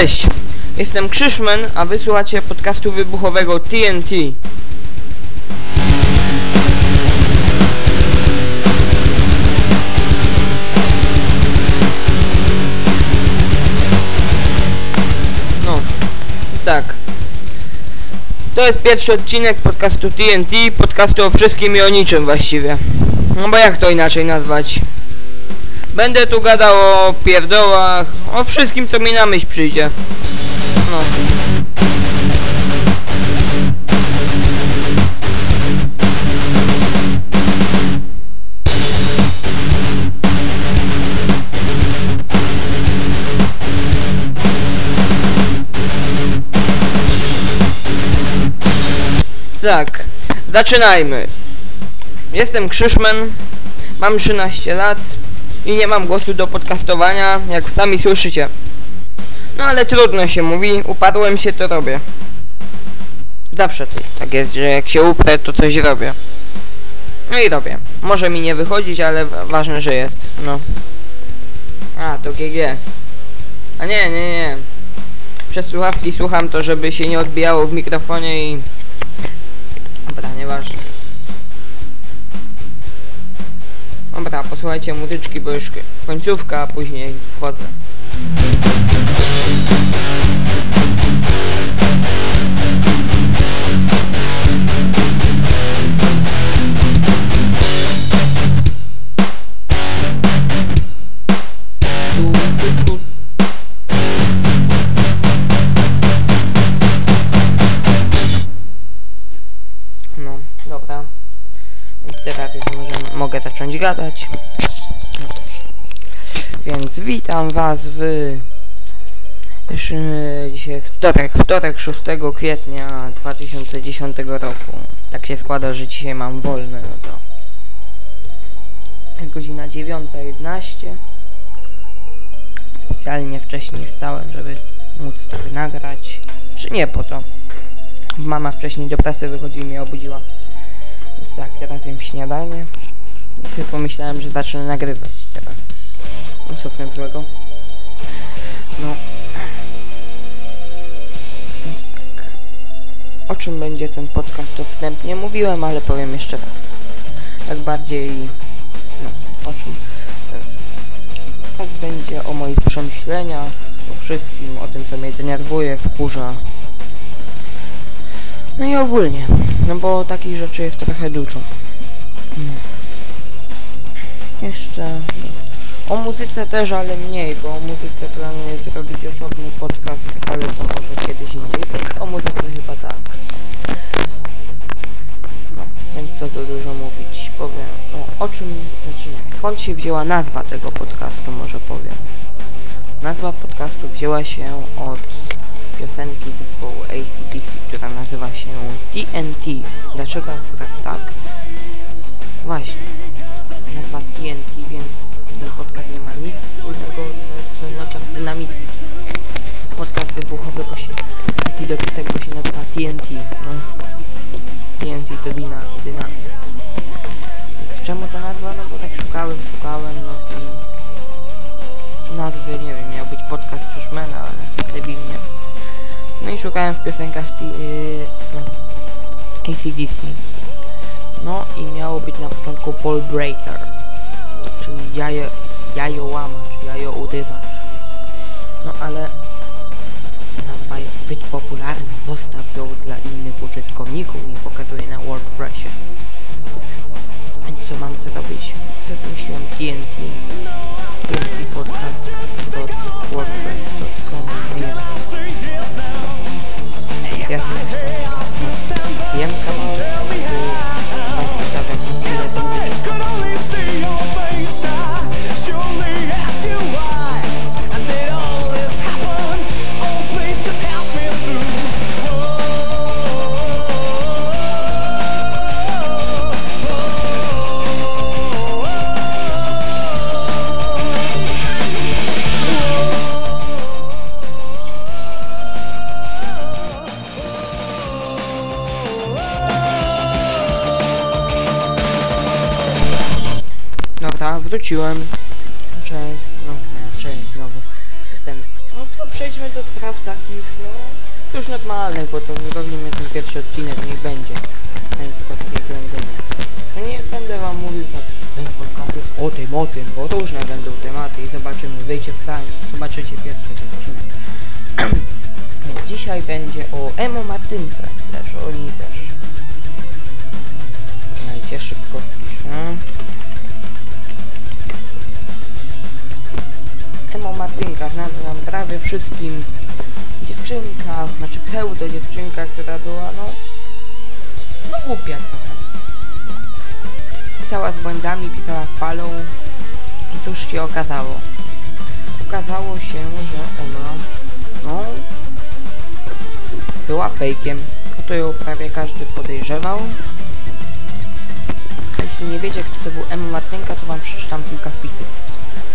Cześć, jestem Krzyszman, a wysłuchacie podcastu wybuchowego TNT. No, jest tak. To jest pierwszy odcinek podcastu TNT, podcastu o wszystkim i o niczym właściwie. No bo jak to inaczej nazwać? Będę tu gadał o pierdołach, o wszystkim co mi na myśl przyjdzie. No. Tak, zaczynajmy. Jestem Krzyszman, mam 13 lat i nie mam głosu do podcastowania, jak sami słyszycie. No ale trudno się mówi, upadłem się, to robię. Zawsze tak jest, że jak się uprę, to coś robię. No i robię. Może mi nie wychodzić, ale wa- ważne, że jest. No. A, to GG. A nie, nie, nie. Przez słuchawki słucham to, żeby się nie odbijało w mikrofonie i... Dobra, nieważne. Dobra, posłuchajcie muzyczki, bo już końcówka, a później wchodzę. Gadać. Więc witam was w... E, dzisiaj jest wtorek, wtorek 6 kwietnia 2010 roku. Tak się składa, że dzisiaj mam wolne, no to... Jest godzina 9.11. Specjalnie wcześniej wstałem, żeby móc tak nagrać. Czy nie po to. Mama wcześniej do pracy wychodzi i mnie obudziła. Więc tak, teraz jem śniadanie. I sobie pomyślałem, że zacznę nagrywać teraz. Co w tym złego? No. Więc tak. O czym będzie ten podcast to wstępnie mówiłem, ale powiem jeszcze raz. Tak bardziej... No, o czym... Podcast będzie o moich przemyśleniach, o wszystkim, o tym co mnie denerwuje, wkurza, no i ogólnie, no bo takich rzeczy jest trochę dużo. No. Jeszcze o muzyce też, ale mniej, bo o muzyce planuję zrobić osobny podcast, ale to może kiedyś indziej, więc o muzyce chyba tak. No, więc co tu dużo mówić, powiem, no, o czym, znaczy skąd się wzięła nazwa tego podcastu, może powiem. Nazwa podcastu wzięła się od piosenki zespołu ACDC, która nazywa się TNT. Dlaczego akurat tak? Właśnie. Nazwa TNT, więc ten podcast nie ma nic wspólnego z noczem z dynamitem. Podcast wybuchowy, bo się taki dopisek, bo się nazywa TNT. No. TNT to dyna, dynamit. Więc czemu ta nazwa? No bo tak szukałem, szukałem, no i nazwy, nie wiem, miał być podcast Krzyszmana, ale debilnie. No i szukałem w piosenkach t- yy, no, ACDC. No i miało być na początku Ball Breaker, czyli jajo, jajo łamacz, jajo udywacz. No ale nazwa jest zbyt popularna, zostaw ją dla innych użytkowników i pokazuję na WordPressie. Więc co mam zrobić? Co wymyśliłem TNT, TNT podcast wordpress.com jest. Więc ja sobie coś tam no, zjem kawałek, could only zobaczymy, wyjdzie w kraj, zobaczycie pierwszy odcinek. Więc dzisiaj będzie o Emo Martynce, też o niej też. Słuchajcie, szybko wpiszę. Emo Martynka, znana nam prawie wszystkim dziewczynka, znaczy pseudo dziewczynka, która była no, no głupia trochę. Pisała z błędami, pisała falą i cóż się okazało? Okazało się, że ona, no, była fejkiem. O to ją prawie każdy podejrzewał. Jeśli nie wiecie, kto to był Emma Martynka, to wam przeczytam kilka wpisów.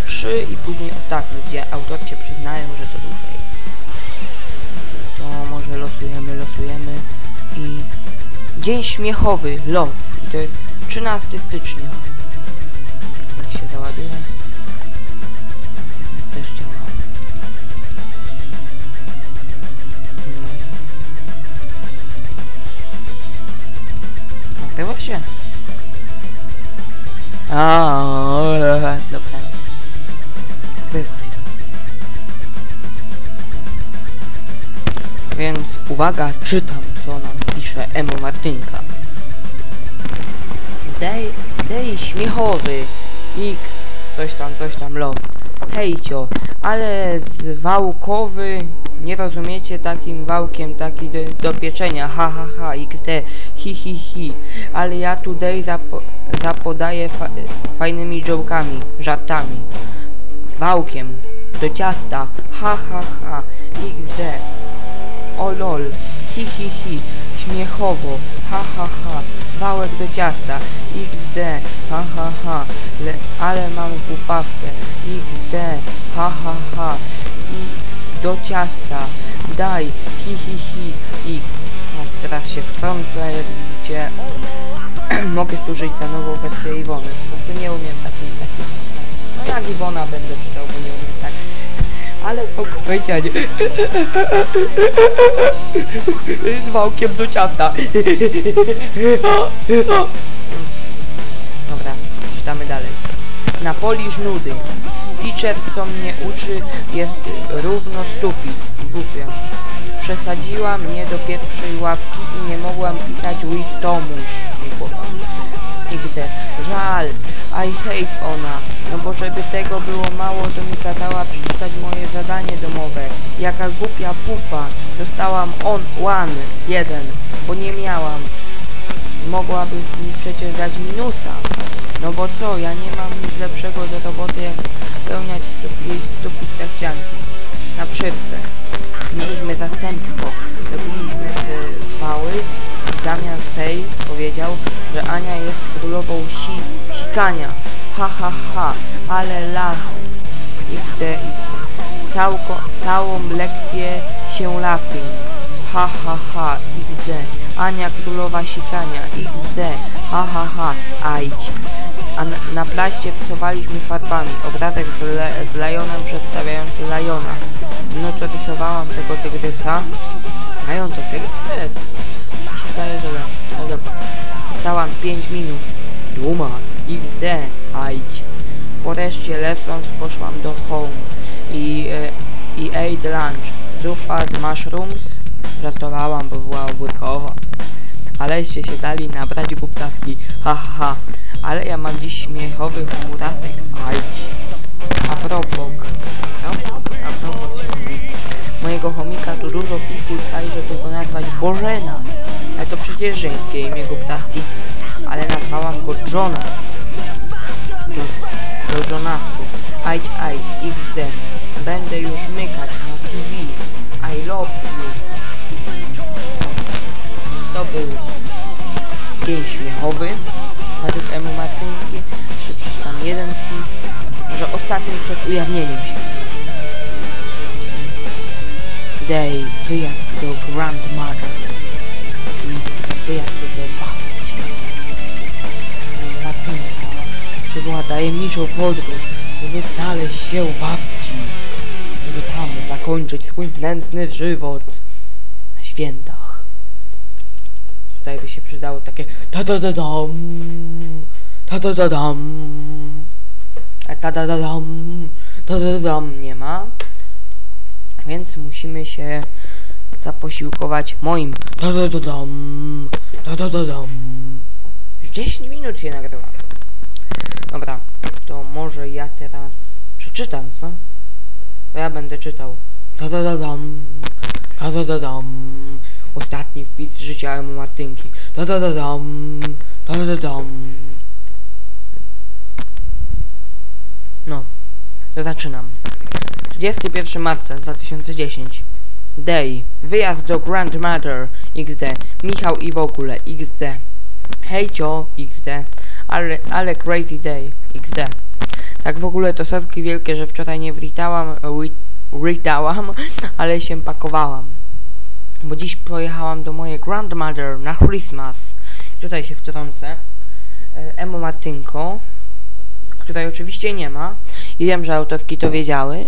Trzy i później ostatni, gdzie autorzy się przyznają, że to był fake. To może losujemy, losujemy i... Dzień śmiechowy, love. I to jest 13 stycznia. Jak się załaduje. Nagrywa się. A, dobra. Nagrywa się. Więc uwaga, czytam co nam pisze Emo Martynka. Dej, dej śmiechowy X, coś tam, coś tam love. Hejcio, ale z wałkowy, nie rozumiecie takim wałkiem, taki do, do pieczenia, ha ha ha, XD, hi hi hi, ale ja tutaj zapo, zapodaję fa, fajnymi joke'ami, żartami, wałkiem, do ciasta, ha ha ha, XD, o lol, hi hi hi, śmiechowo, ha ha ha, wałek do ciasta, xd, ha ha ha, Le, ale mam głupawkę, xd, ha ha ha, i do ciasta, daj, hi hi hi, x. No, teraz się wtrącę, widzicie, mogę służyć za nową wersję Iwony, po prostu nie umiem takiej, takiej, no jak Iwona będę czytał, bo nie umiem tak. Ale mogę powiedzieć z wałkiem do ciasta. Dobra, czytamy dalej. Napolisz nudy. Teacher, co mnie uczy, jest równo stupid. Głupia. Przesadziła mnie do pierwszej ławki i nie mogłam pisać with Tomuś. Nie chłopak. XD. Żal, I hate ona. No bo żeby tego było mało, to mi kazała przeczytać moje zadanie domowe. Jaka głupia pupa. Dostałam on, one, jeden, bo nie miałam. Mogłaby mi przecież dać minusa. No bo co, ja nie mam nic lepszego do roboty, jak spełniać jej stupide chcianki. Na przyrce. Mieliśmy zastępstwo. Zrobiliśmy z, z fały. Damian Sej powiedział, że Ania jest królową si, sikania. Ha ha ha, ale lachem. XD, XD. Całko, całą lekcję się laughing. Ha ha ha, XD. Ania królowa sikania. XD. Ha ha ha, ajdź. A na, na plaście rysowaliśmy farbami. Obrazek z, le, z przedstawiający lajona. No to rysowałam tego tygrysa. Lajon to tygrys? Się wydaje, że lew. No dobra. Stałam 5 minut. Duma. XD. Ajdź. Po reszcie lessons poszłam do home i, e, i ate lunch. Zupa z mushrooms. Żartowałam, bo była ogórkowa. Aleście się dali nabrać głuptaski. Ha ha ha. Ale ja mam dziś śmiechowy humorasek. Ajdź. A propos. Propos, a propos. Mojego chomika tu dużo people stali, żeby go nazwać Bożena. Ale to przecież żeńskie imię głuptaski. Ale nazwałam go Jonas. Że ostatni przed ujawnieniem się. Day, wyjazd do grandmother i wyjazd do babci. Martynka przybyła tajemniczą podróż, żeby znaleźć się u babci, żeby tam zakończyć swój nędzny żywot. świętach. Tutaj by się przydało takie ta da da dam, ta da da dam, ta da da dam, da da dam nie ma. Więc musimy się zaposiłkować moim ta da da dam, ta da da dam. Już 10 minut się nagrywa. Dobra, to może ja teraz przeczytam, co? To ja będę czytał. Ta da da dam, ta da da dam. Ostatni wpis życia Emu Martynki. Ta da da dam, ta da da dam. No, zaczynam. 31 marca 2010. Day. Wyjazd do Grandmother XD. Michał i w ogóle XD. Hejcio XD. Ale, ale crazy day XD. Tak w ogóle to sorki wielkie, że wczoraj nie writałam, writałam, ale się pakowałam. Bo dziś pojechałam do mojej grandmother na Christmas. Tutaj się wtrącę. E, Emo Martynko, której oczywiście nie ma. I wiem, że autorki to wiedziały.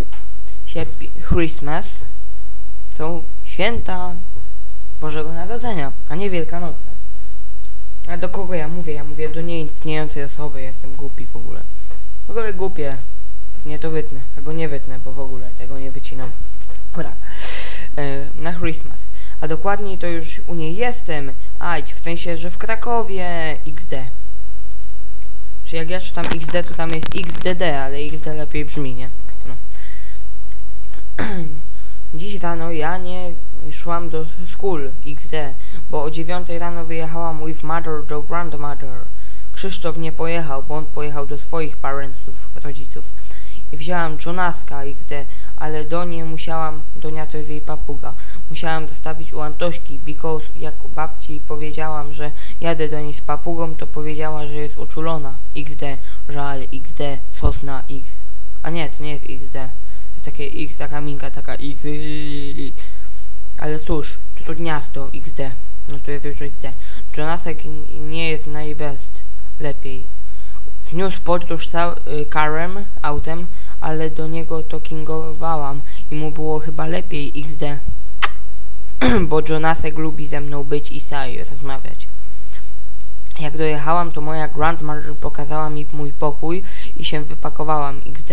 Christmas są święta Bożego Narodzenia, a nie Wielkanocne. A do kogo ja mówię? Ja mówię do nieistniejącej osoby. Jestem głupi w ogóle. W ogóle głupie. Pewnie to wytnę. Albo nie wytnę, bo w ogóle tego nie wycinam. Dobra. E, na Christmas. A dokładniej to już u niej jestem. Ajdź, w sensie, że w Krakowie XD. Czy jak ja czytam XD, to tam jest XDD, ale XD lepiej brzmi, nie? No. Dziś rano ja nie szłam do school XD, bo o 9 rano wyjechałam with mother do grandmother. Krzysztof nie pojechał, bo on pojechał do swoich parentsów, rodziców. Wzięłam Jonaska XD, ale do niej musiałam, Donia to jest jej papuga, musiałam zostawić u Antośki, because jak babci powiedziałam, że jadę do niej z papugą, to powiedziała, że jest uczulona. XD, żal, XD, sosna, X. A nie, to nie jest XD. To jest takie X, taka minka, taka X. Ale cóż, to to gniazdo XD. No to jest już XD. Jonasek nie jest najbest. Lepiej. Wniósł podróż y, karem, autem, ale do niego talkingowałam i mu było chyba lepiej XD. Bo Jonasek lubi ze mną być i saj rozmawiać. Jak dojechałam, to moja grandmother pokazała mi mój pokój i się wypakowałam XD.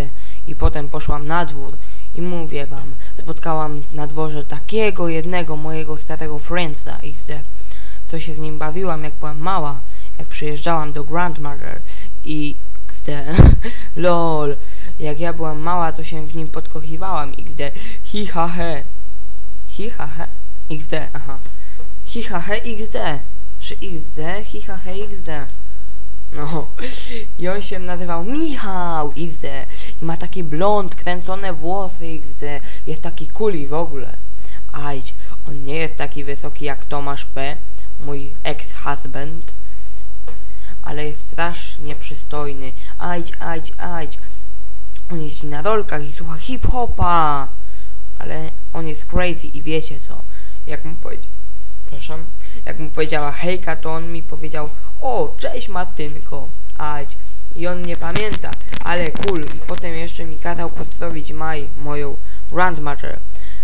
I potem poszłam na dwór i mówię wam, spotkałam na dworze takiego jednego mojego starego friendsa XD. Co się z nim bawiłam jak byłam mała, jak przyjeżdżałam do grandmother i XD. LOL. Jak ja byłam mała, to się w nim podkochiwałam XD. Hi ha he. Hi ha he? XD, aha. Hi ha he XD. Czy XD? Hi ha he XD. No. I on się nazywał Michał XD. I ma taki blond, kręcone włosy XD. Jest taki kuli w ogóle. Ajdź, on nie jest taki wysoki jak Tomasz P., mój ex-husband, ale jest strasznie przystojny. Ajdź, ajdź, ajdź. On jeździ na rolkach i słucha hip-hopa. Ale on jest crazy i wiecie co? Jak mu powiedział... Przepraszam. Jak mu powiedziała hejka, to on mi powiedział O, cześć Martynko. Ajdź. I on nie pamięta, ale cool. I potem jeszcze mi kazał pozdrowić Maj, moją grandmother.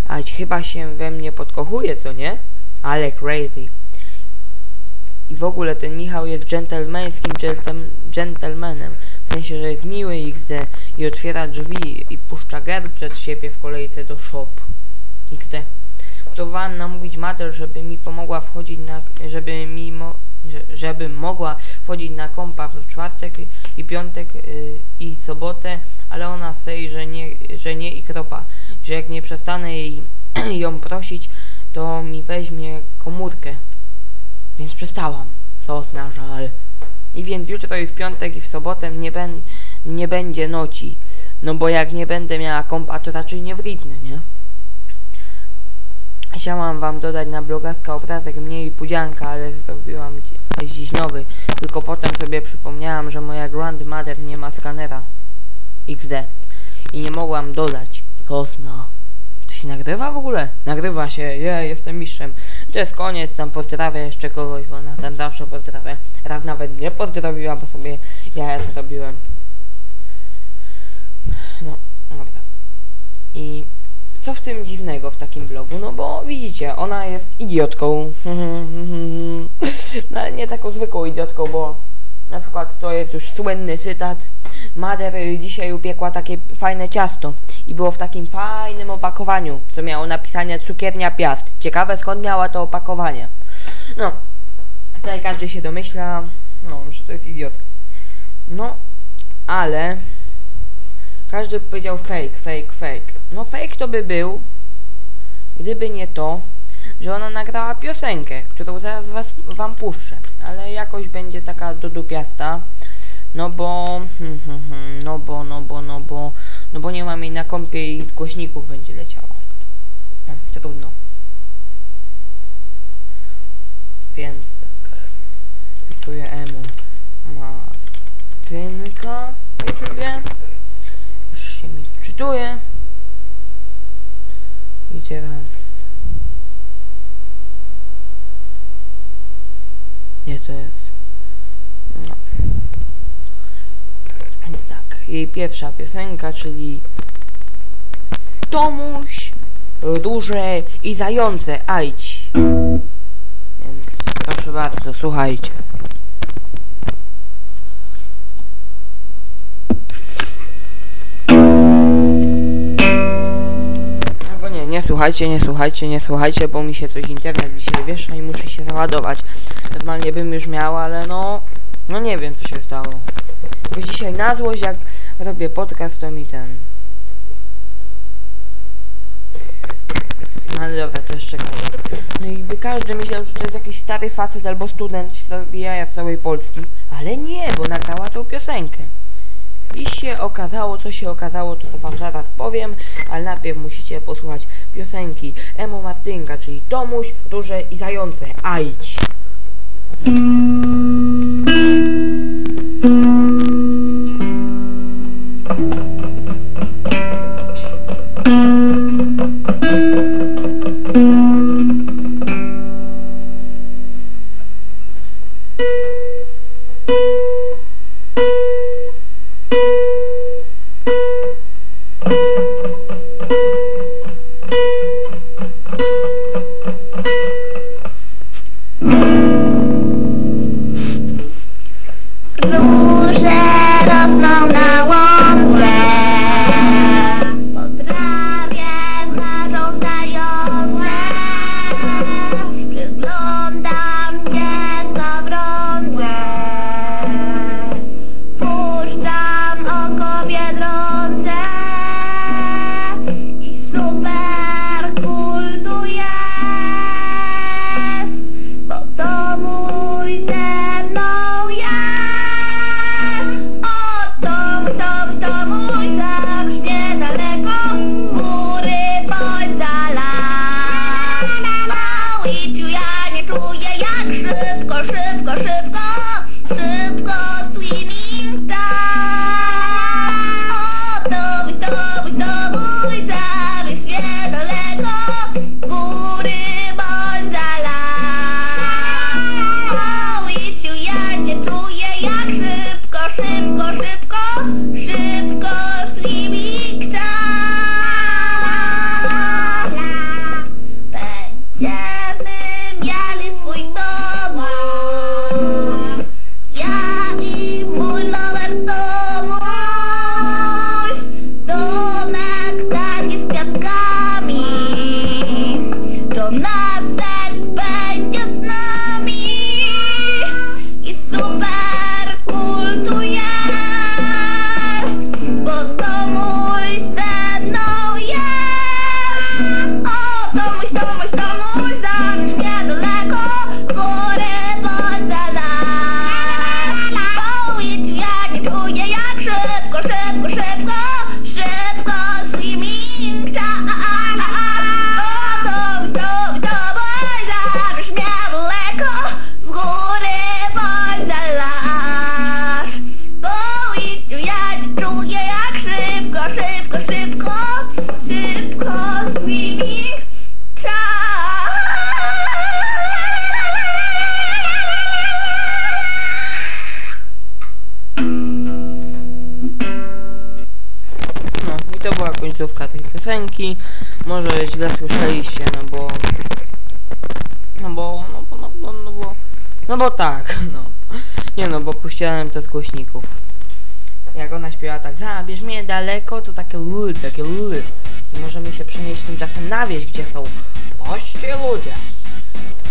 Ajdź, chyba się we mnie podkochuje, co nie? Ale crazy. I w ogóle ten Michał jest dżentelmeńskim dżentelmenem. Sensie, że jest miły XD i otwiera drzwi i puszcza gard przed siebie w kolejce do shop. XD. Próbowałam namówić Mater, żeby mi pomogła wchodzić na... żeby mi mo, że- żeby mogła wchodzić na kompa w czwartek i piątek y, i sobotę, ale ona sej, że nie, że nie i kropa. Że jak nie przestanę jej ją prosić, to mi weźmie komórkę. Więc przestałam. Sosna żal. I więc jutro i w piątek i w sobotę nie, ben, nie będzie noci. No bo jak nie będę miała kompa, to raczej nie wridnę, nie? Chciałam wam dodać na blogaska obrazek mnie i pudzianka, ale zrobiłam dzi- dziś nowy. Tylko potem sobie przypomniałam, że moja grandmother nie ma skanera. XD. I nie mogłam dodać. Sosna. To się nagrywa w ogóle? Nagrywa się, je, jestem mistrzem. To jest koniec, tam pozdrawię jeszcze kogoś, bo ona tam zawsze pozdrawia. Raz nawet nie pozdrowiła, bo sobie ja zrobiłem. No, dobra. I co w tym dziwnego w takim blogu? No bo widzicie, ona jest idiotką. no ale nie taką zwykłą idiotką, bo na przykład to jest już słynny cytat. Mader dzisiaj upiekła takie fajne ciasto i było w takim fajnym opakowaniu, co miało napisane cukiernia Piast. Ciekawe skąd miała to opakowanie. No, tutaj każdy się domyśla, no, że to jest idiotka. No, ale każdy powiedział fake, fake, fake. No fake to by był, gdyby nie to, że ona nagrała piosenkę, którą zaraz was, wam puszczę, ale jakoś będzie taka dodupiasta, no bo, hmm, hmm, hmm, no bo, no bo, no bo, no bo nie mam jej na kompie i z głośników będzie leciała. No, trudno. Więc tak, wpisuję emu Martynka w. Już się mi wczytuje. I teraz... Nie, to jest... No. Więc tak, jej pierwsza piosenka, czyli Tomuś, duże i zające, ajdź. Więc proszę bardzo, słuchajcie. Słuchajcie, nie słuchajcie, nie słuchajcie, bo mi się coś internet dzisiaj wiesza i muszę się załadować. Normalnie bym już miał, ale no, no nie wiem co się stało. Bo dzisiaj na złość jak robię podcast to mi ten... No ale dobra, to jeszcze gadam. No i jakby każdy myślał, że to jest jakiś stary facet albo student z jaja z całej Polski. Ale nie, bo nagrała tą piosenkę. I się okazało, co się okazało, to co wam zaraz powiem, ale najpierw musicie posłuchać piosenki Emo Martynka, czyli Tomuś, Duże i Zające. Ajdź! Źle słyszeliście, no bo... No bo, no bo, no bo, no bo... No bo tak, no. Nie no, bo puściłem to z głośników. Jak ona śpiewa tak, zabierz mnie daleko, to takie l, takie l. I możemy się przenieść tymczasem na wieś, gdzie są prości ludzie,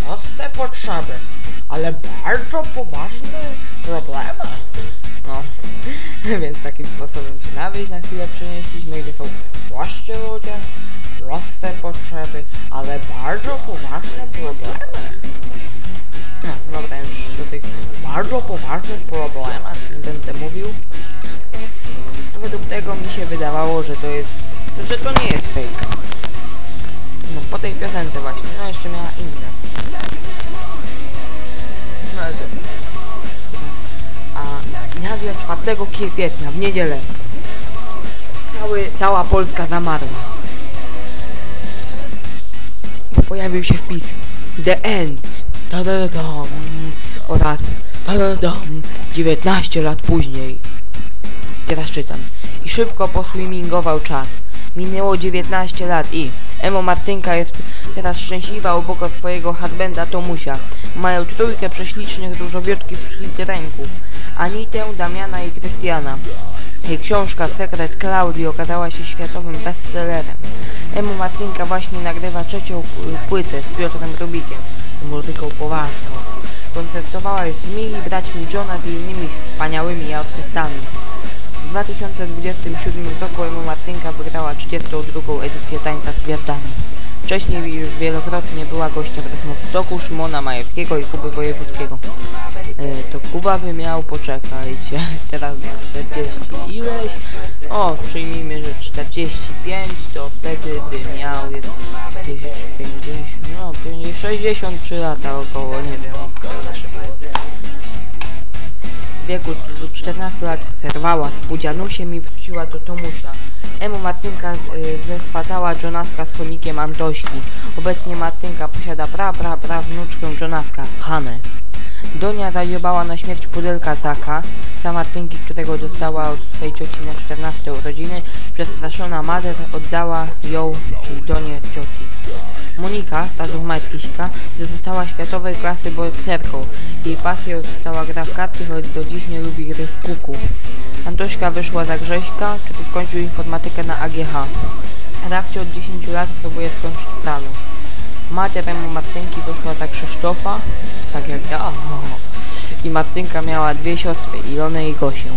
proste potrzeby, ale bardzo poważne problemy. No, więc takim sposobem się na wieś na chwilę przenieśliśmy, gdzie są prości ludzie, proste potrzeby, ale bardzo poważne problemy. No, dobra, już o tych bardzo poważnych problemach nie będę mówił. Według tego mi się wydawało, że to jest, że to nie jest fake. No, po tej piosence właśnie, no jeszcze miała inne. No ale dobra. A nagle 4 kwietnia, w niedzielę, cały, cała Polska zamarła. Pojawił się wpis The End da da da dam oraz da da dam 19 lat później. Teraz czytam. I szybko poswimingował czas. Minęło 19 lat i Emo Martynka jest teraz szczęśliwa obok swojego husbanda Tomusia. Mają trójkę prześlicznych, różowiutkich ręków. Anitę, Damiana i Krystiana. Jej książka Sekret Klaudii okazała się światowym bestsellerem. Emo Martynka właśnie nagrywa trzecią płytę z Piotrem Rubikiem, muzyką poważną. Koncertowała już z Mili, braćmi Johna i innymi wspaniałymi artystami. W 2027 roku Emo Martynka wygrała 32. edycję Tańca z Gwiazdami. Wcześniej już wielokrotnie była gościem rozmów Toku, Szymona Majewskiego i Kuby Wojewódzkiego. E, to Kuba by miał, poczekajcie, teraz ma 40 ileś. O, przyjmijmy, że 45, to wtedy by miał jest 50, 50, no 50, 63 lata około, nie wiem, to na szybko. W wieku 14 lat zerwała z Budzianusiem i wróciła do Tomusia. Emu Martynka y, zeswatała Jonaska z chomikiem Antośki. Obecnie Martynka posiada pra, pra, pra wnuczkę Jonaska, Hanę. Donia zadziobała na śmierć pudelka Zaka, za Martynki, którego dostała od swej cioci na 14 urodziny. Przestraszona Mader oddała ją, czyli Donię cioci. Monika, ta z Kisika, została światowej klasy bokserką. Jej pasją została gra w karty, choć do dziś nie lubi gry w kuku. Antośka wyszła za Grześka, który skończył informatykę na AGH. Rafcie od 10 lat próbuje skończyć prawo. Macia temu Martynki wyszła za Krzysztofa, tak jak ja. I Martynka miała dwie siostry, Ilonę i Gosię.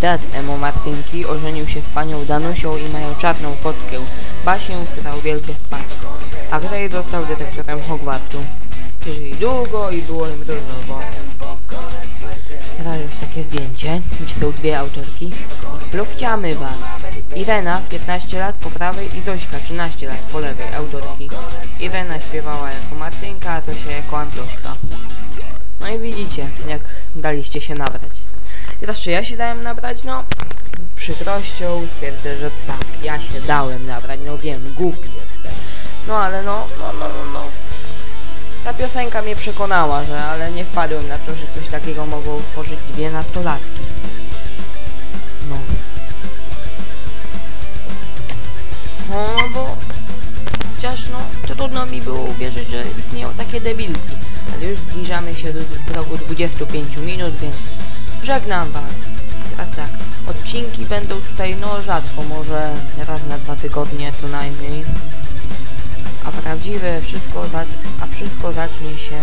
Dad Emo Martynki ożenił się z panią Danusią i mają czarną kotkę, Basię, która uwielbia spać. A Gray został dyrektorem Hogwartu. Żyli długo i było im różnowo. Teraz jest takie zdjęcie, gdzie są dwie autorki. Plowciamy was. Irena, 15 lat po prawej i Zośka, 13 lat po lewej, autorki. Irena śpiewała jako Martynka, a Zosia jako Antoszka. No i widzicie, jak daliście się nabrać. Teraz czy ja się dałem nabrać? No, z przykrością stwierdzę, że tak, ja się dałem nabrać, no wiem, głupi jestem. No ale no, no, no, no, no. Ta piosenka mnie przekonała, że ale nie wpadłem na to, że coś takiego mogło utworzyć dwie nastolatki. No. No, bo chociaż no, trudno mi było uwierzyć, że istnieją takie debilki. Ale już zbliżamy się do progu 25 minut, więc żegnam was. Teraz tak, odcinki będą tutaj no rzadko, może raz na dwa tygodnie co najmniej a prawdziwe wszystko, za, a wszystko zacznie się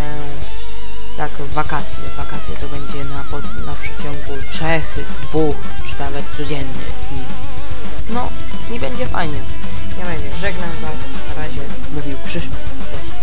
tak w wakacje. Wakacje to będzie na, pod, na przeciągu trzech, dwóch, czy nawet codziennych dni. No, nie będzie fajnie. Nie będzie. Żegnam Was. Na razie mówił przyszły gość.